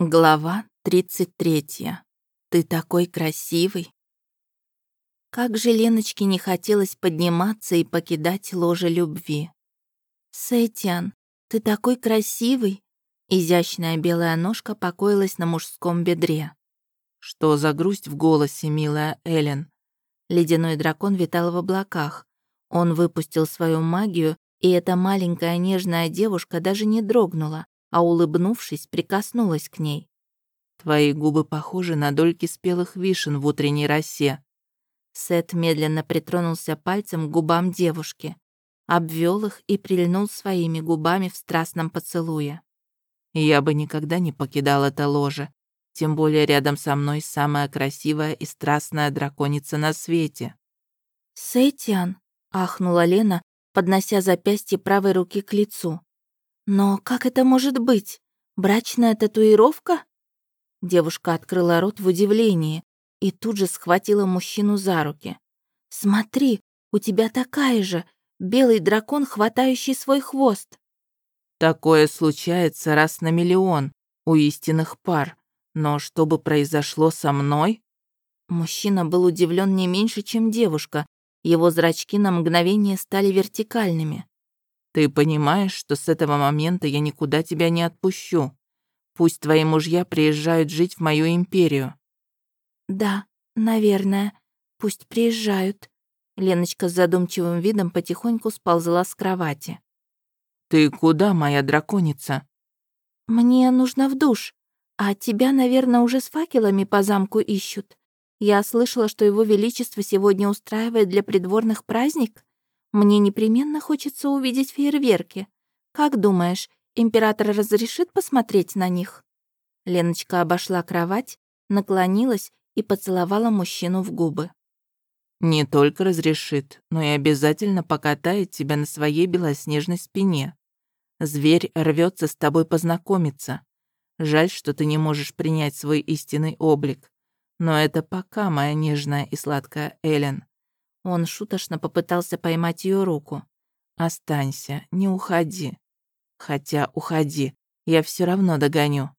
Глава 33. Ты такой красивый. Как же Леночке не хотелось подниматься и покидать ложе любви. Сэтиан, ты такой красивый. Изящная белая ножка покоилась на мужском бедре. Что за грусть в голосе, милая Элен? Ледяной дракон витал в облаках. Он выпустил свою магию, и эта маленькая нежная девушка даже не дрогнула, а улыбнувшись, прикоснулась к ней. «Твои губы похожи на дольки спелых вишен в утренней росе». Сет медленно притронулся пальцем к губам девушки, обвел их и прильнул своими губами в страстном поцелуе. «Я бы никогда не покидал это ложе, тем более рядом со мной самая красивая и страстная драконица на свете». «Сетиан», — ахнула Лена, поднося запястье правой руки к лицу. «Но как это может быть? Брачная татуировка?» Девушка открыла рот в удивлении и тут же схватила мужчину за руки. «Смотри, у тебя такая же, белый дракон, хватающий свой хвост». «Такое случается раз на миллион у истинных пар, но что бы произошло со мной?» Мужчина был удивлен не меньше, чем девушка. Его зрачки на мгновение стали вертикальными. Ты понимаешь, что с этого момента я никуда тебя не отпущу. Пусть твои мужья приезжают жить в мою империю». «Да, наверное. Пусть приезжают». Леночка с задумчивым видом потихоньку сползла с кровати. «Ты куда, моя драконица?» «Мне нужно в душ. А тебя, наверное, уже с факелами по замку ищут. Я слышала, что его величество сегодня устраивает для придворных праздник. Мне непременно хочется увидеть фейерверки. Как думаешь, император разрешит посмотреть на них?» Леночка обошла кровать, наклонилась и поцеловала мужчину в губы. «Не только разрешит, но и обязательно покатает тебя на своей белоснежной спине. Зверь рвется с тобой познакомиться. Жаль, что ты не можешь принять свой истинный облик. Но это пока, моя нежная и сладкая Элен. Он шуточно попытался поймать ее руку. «Останься, не уходи. Хотя уходи, я все равно догоню».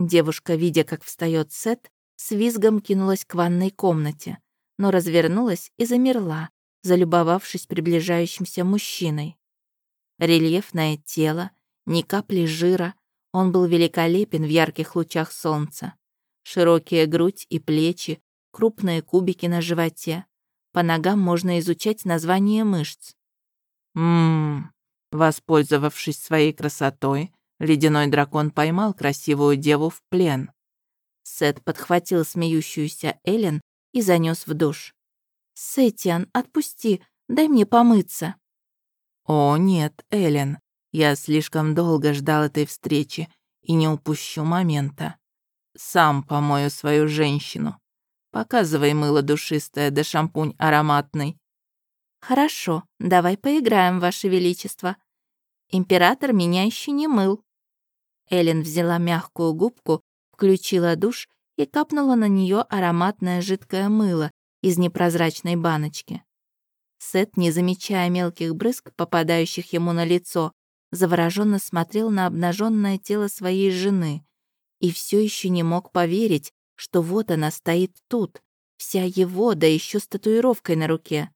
Девушка, видя, как встает Сет, с визгом кинулась к ванной комнате, но развернулась и замерла, залюбовавшись приближающимся мужчиной. Рельефное тело, ни капли жира, он был великолепен в ярких лучах солнца. Широкие грудь и плечи, крупные кубики на животе, по ногам можно изучать название мышц. Ммм, воспользовавшись своей красотой, ледяной дракон поймал красивую деву в плен. Сет подхватил смеющуюся Элен и занес в душ. «Сетиан, отпусти, дай мне помыться». «О, нет, Элен, я слишком долго ждал этой встречи и не упущу момента. Сам помою свою женщину. Показывай мыло душистое да шампунь ароматный». «Хорошо, давай поиграем, Ваше Величество. Император меня еще не мыл». Эллен взяла мягкую губку, включила душ и капнула на нее ароматное жидкое мыло из непрозрачной баночки. Сет, не замечая мелких брызг, попадающих ему на лицо, завороженно смотрел на обнаженное тело своей жены и все еще не мог поверить, что вот она стоит тут, вся его, да еще с татуировкой на руке.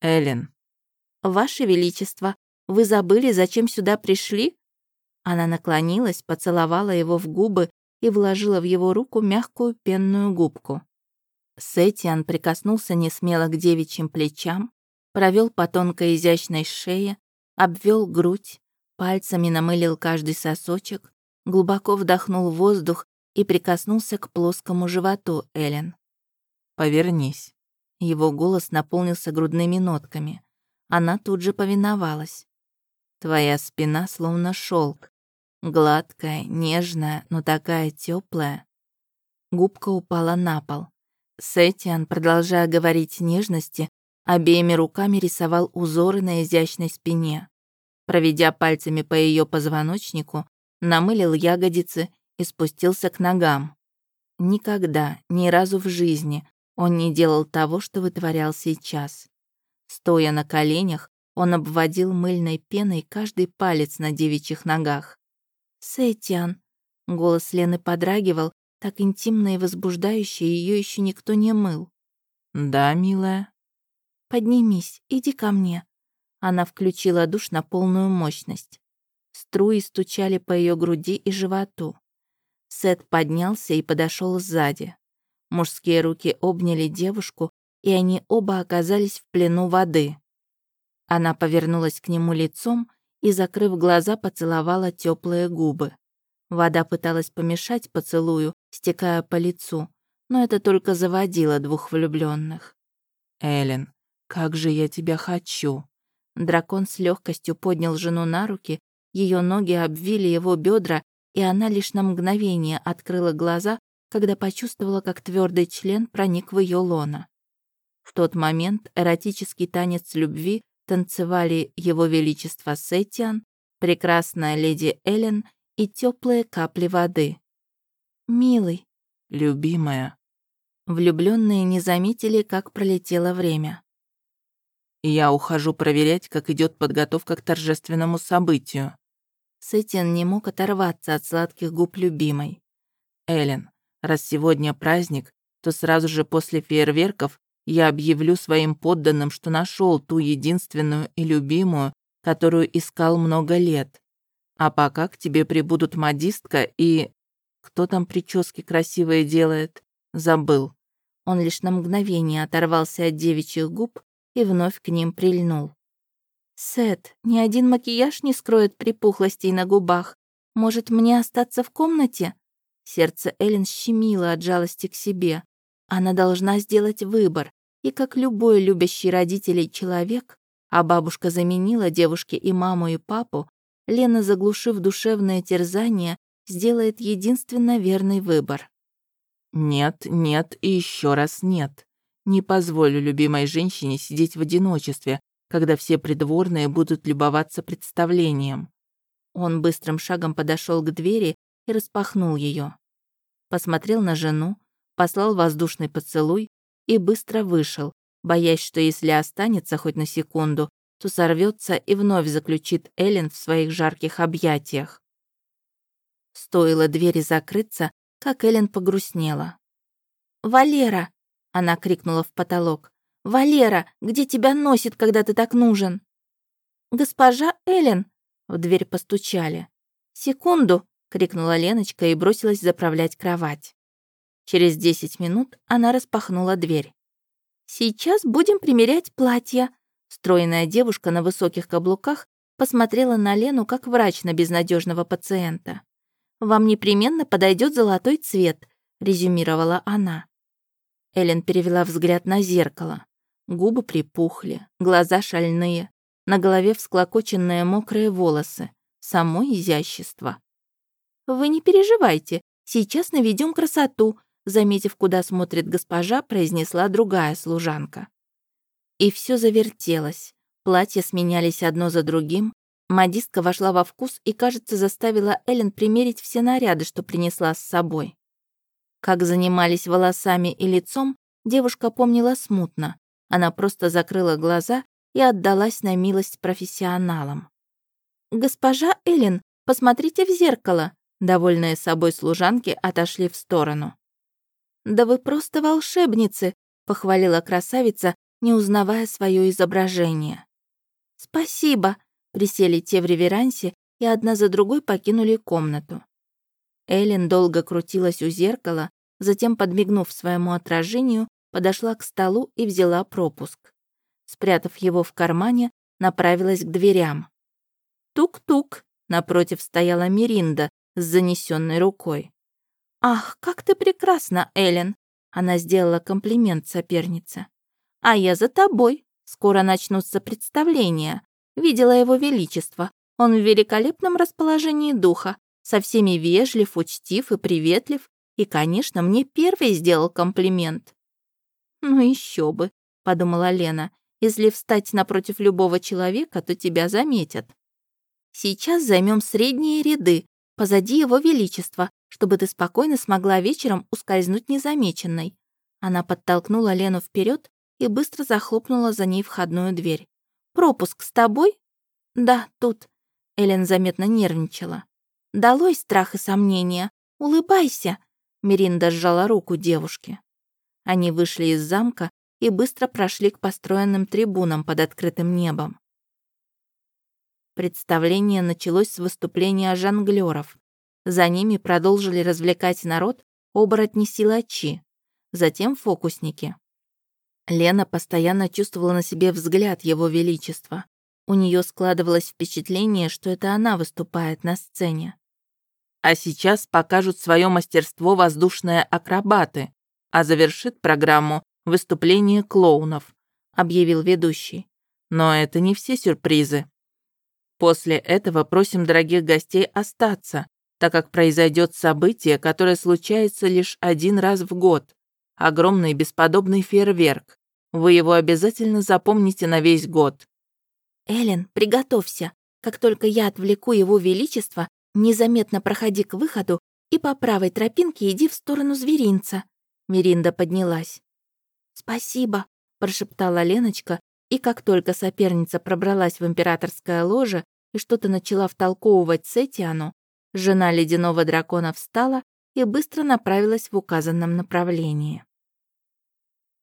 Эллен. «Ваше Величество, вы забыли, зачем сюда пришли?» Она наклонилась, поцеловала его в губы и вложила в его руку мягкую пенную губку. Сетиан прикоснулся несмело к девичьим плечам, провел по тонкой изящной шее, обвел грудь, пальцами намылил каждый сосочек, глубоко вдохнул воздух и прикоснулся к плоскому животу Элен. «Повернись». Его голос наполнился грудными нотками. Она тут же повиновалась. «Твоя спина словно шелк, гладкая, нежная, но такая теплая. Губка упала на пол. Сетиан, продолжая говорить нежности, обеими руками рисовал узоры на изящной спине. Проведя пальцами по ее позвоночнику, намылил ягодицы и спустился к ногам. Никогда, ни разу в жизни он не делал того, что вытворял сейчас. Стоя на коленях, он обводил мыльной пеной каждый палец на девичьих ногах. «Сэтиан, Голос Лены подрагивал, так интимно и возбуждающе ее еще никто не мыл. «Да, милая». «Поднимись, иди ко мне». Она включила душ на полную мощность. Струи стучали по ее груди и животу. Сет поднялся и подошел сзади. Мужские руки обняли девушку, и они оба оказались в плену воды. Она повернулась к нему лицом и, закрыв глаза, поцеловала теплые губы. Вода пыталась помешать поцелую, стекая по лицу, но это только заводило двух влюбленных. «Эллен, как же я тебя хочу!» Дракон с легкостью поднял жену на руки, ее ноги обвили его бедра, и она лишь на мгновение открыла глаза, когда почувствовала, как твердый член проник в ее лоно. В тот момент эротический танец любви танцевали его величество Сетиан, прекрасная леди Эллен и теплые капли воды. «Милый», «Любимая». Влюбленные не заметили, как пролетело время. «Я ухожу проверять, как идет подготовка к торжественному событию». Сетин не мог оторваться от сладких губ любимой. «Эллен, раз сегодня праздник, то сразу же после фейерверков я объявлю своим подданным, что нашел ту единственную и любимую, которую искал много лет. А пока к тебе прибудут модистка и... Кто там прически красивые делает? Забыл. Он лишь на мгновение оторвался от девичьих губ и вновь к ним прильнул. «Сет, ни один макияж не скроет припухлостей на губах. Может, мне остаться в комнате?» Сердце Эллен щемило от жалости к себе. Она должна сделать выбор, и как любой любящий родителей человек, а бабушка заменила девушке и маму, и папу, Лена, заглушив душевное терзание, сделает единственно верный выбор. «Нет, нет и еще раз нет. Не позволю любимой женщине сидеть в одиночестве, когда все придворные будут любоваться представлением». Он быстрым шагом подошел к двери и распахнул ее. Посмотрел на жену, послал воздушный поцелуй и быстро вышел, боясь, что если останется хоть на секунду, то сорвется и вновь заключит Эллен в своих жарких объятиях. Стоило двери закрыться, как Эллен погрустнела. «Валера!» — она крикнула в потолок. «Валера, где тебя носит, когда ты так нужен?» «Госпожа Эллен!» — в дверь постучали. «Секунду!» — крикнула Леночка и бросилась заправлять кровать. Через десять минут она распахнула дверь. «Сейчас будем примерять платья». Стройная девушка на высоких каблуках посмотрела на Лену как врач на безнадежного пациента. «Вам непременно подойдет золотой цвет», — резюмировала она. Элен перевела взгляд на зеркало. Губы припухли, глаза шальные, на голове всклокоченные мокрые волосы. Само изящество. «Вы не переживайте, сейчас наведем красоту», заметив, куда смотрит госпожа, произнесла другая служанка. И все завертелось. Платья сменялись одно за другим. Модистка вошла во вкус и, кажется, заставила Эллен примерить все наряды, что принесла с собой. Как занимались волосами и лицом, девушка помнила смутно. Она просто закрыла глаза и отдалась на милость профессионалам. «Госпожа Эллен, посмотрите в зеркало!» Довольные собой служанки отошли в сторону. «Да вы просто волшебницы!» — похвалила красавица, не узнавая свое изображение. «Спасибо!» — присели те в реверансе и одна за другой покинули комнату. Эллен долго крутилась у зеркала, затем, подмигнув своему отражению, подошла к столу и взяла пропуск. Спрятав его в кармане, направилась к дверям. Тук-тук, напротив стояла Миринда с занесенной рукой. «Ах, как ты прекрасна, Эллен!» Она сделала комплимент сопернице. «А я за тобой. Скоро начнутся представления. Видела его величество. Он в великолепном расположении духа, со всеми вежлив, учтив и приветлив, и, конечно, мне первый сделал комплимент». «Ну еще бы», — подумала Лена, «если встать напротив любого человека, то тебя заметят». «Сейчас займем средние ряды, позади его величества, чтобы ты спокойно смогла вечером ускользнуть незамеченной». Она подтолкнула Лену вперед и быстро захлопнула за ней входную дверь. «Пропуск с тобой?» «Да, тут». Элен заметно нервничала. «Долой страх и сомнения. улыбайся!» Миринда сжала руку девушки. Они вышли из замка и быстро прошли к построенным трибунам под открытым небом. Представление началось с выступления жонглёров. За ними продолжили развлекать народ оборотни-силачи, затем фокусники. Лена постоянно чувствовала на себе взгляд Его Величества. У нее складывалось впечатление, что это она выступает на сцене. А сейчас покажут свое мастерство воздушные акробаты, а завершит программу выступление клоунов», — объявил ведущий. «Но это не все сюрпризы. После этого просим дорогих гостей остаться, так как произойдет событие, которое случается лишь один раз в год. Огромный бесподобный фейерверк. Вы его обязательно запомните на весь год». «Эллен, приготовься. Как только я отвлеку его величество, незаметно проходи к выходу и по правой тропинке иди в сторону зверинца». Миринда поднялась. «Спасибо», — прошептала Леночка, и как только соперница пробралась в императорское ложе и что-то начала втолковывать Сетиану, жена ледяного дракона встала и быстро направилась в указанном направлении.